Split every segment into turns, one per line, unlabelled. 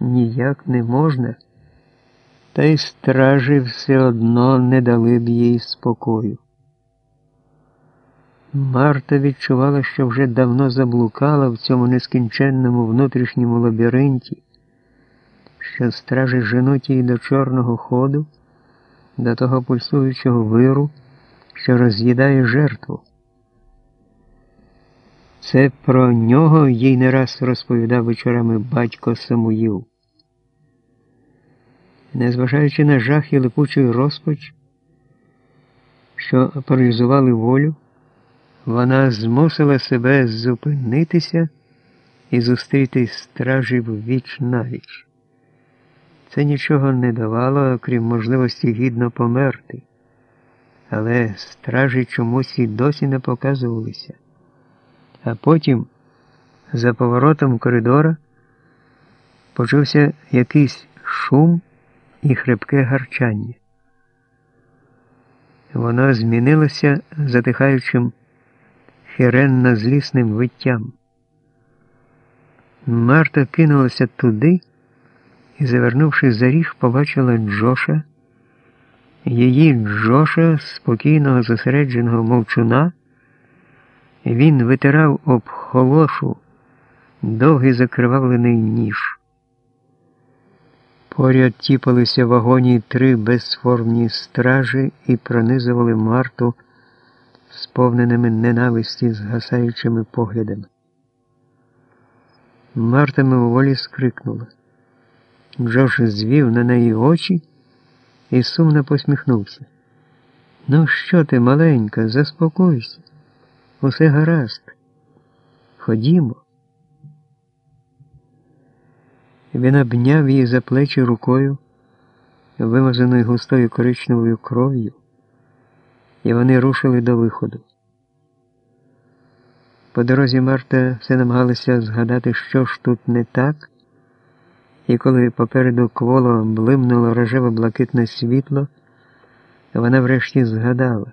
ніяк не можна, та й стражі все одно не дали б їй спокою. Марта відчувала, що вже давно заблукала в цьому нескінченному внутрішньому лабіринті, що стражі женуть її до чорного ходу, до того пульсуючого виру, що роз'їдає жертву. Це про нього їй не раз розповідав вечорами батько Самуїл. Незважаючи на жах і липучий розпач, що паралізували волю, вона змусила себе зупинитися і зустріти стражів віч навіч. Це нічого не давало, крім можливості гідно померти, але стражі чомусь і досі не показувалися. А потім, за поворотом коридора, почувся якийсь шум і хрипке гарчання. Воно змінилося затихаючим хіренно злісним виттям. Марта кинулася туди і, завернувши за ріг, побачила Джоша, її Джоша, спокійного, зосередженого мовчуна. Він витирав об холошу довгий закривавлений ніж. Поряд тіпалися в вагоні три безформні стражі і пронизували Марту сповненими ненависті згасаючими поглядами. Марта мимоволі скрикнула. Джош звів на неї очі і сумно посміхнувся. Ну, що ти, маленька, заспокойся. Усе гаразд. Ходімо. Він обняв її за плечі рукою, вимазаною густою коричневою кров'ю, і вони рушили до виходу. По дорозі Марта все намагалася згадати, що ж тут не так, і коли попереду кволо блимнуло рожеве блакитне світло, вона врешті згадала.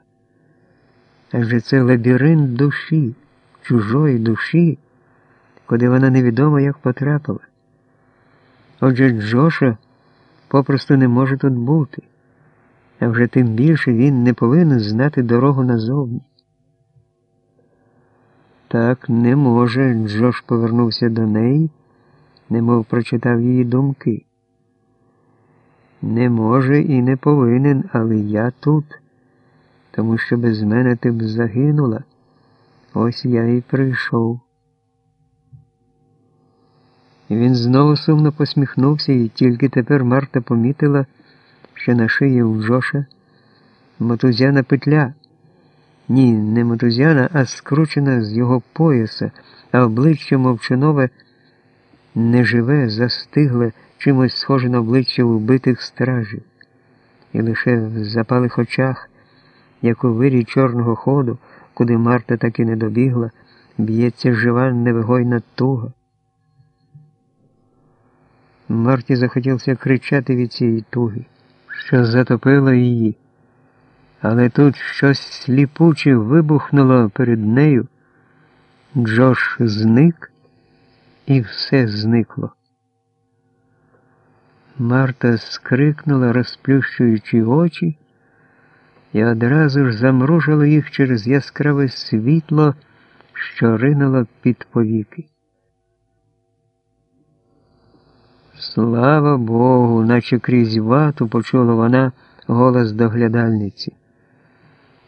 Адже це лабіринт душі, чужої душі, куди вона невідомо як потрапила. Отже, Джоша попросту не може тут бути, а вже тим більше він не повинен знати дорогу назовні. Так не може, Джош повернувся до неї, немов прочитав її думки. Не може і не повинен, але я тут тому що без мене ти б загинула. Ось я і прийшов. І Він знову сумно посміхнувся, і тільки тепер Марта помітила, що на шиї у Джоша мотузяна петля. Ні, не мотузяна, а скручена з його пояса, а обличчя мовчанове неживе, застигле, чимось схоже на обличчя вбитих стражів. І лише в запалих очах як у вирі чорного ходу, куди Марта таки не добігла, б'ється жива невигойна туга. Марті захотілося кричати від цієї туги, що затопило її, але тут щось сліпуче вибухнуло перед нею. Джош зник, і все зникло. Марта скрикнула, розплющуючи очі і одразу ж замружило їх через яскраве світло, що ринуло під повіки. Слава Богу, наче крізь вату почула вона голос доглядальниці.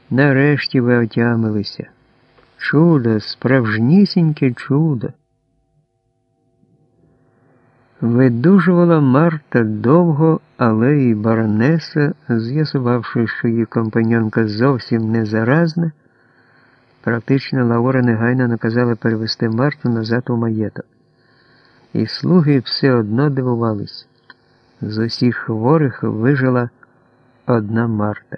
Нарешті ви отямилися. Чудо, справжнісіньке чудо. Видужувала Марта довго, але і баронеса, з'ясувавши, що її компаньонка зовсім не заразна, практично Лаура негайно наказала перевести Марту назад у маєток. І слуги все одно дивувались. З усіх хворих вижила одна Марта.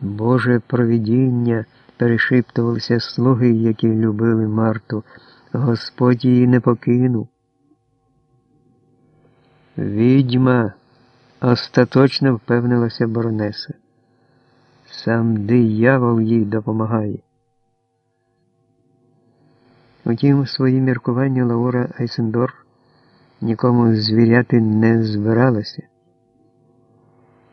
Боже провідіння, перешиптувалися слуги, які любили Марту. Господь її не покинув. Відьма, остаточно впевнилася Боронеса. Сам диявол їй допомагає. Утім, свої міркування Лаура Айсендор нікому звіряти не збиралася.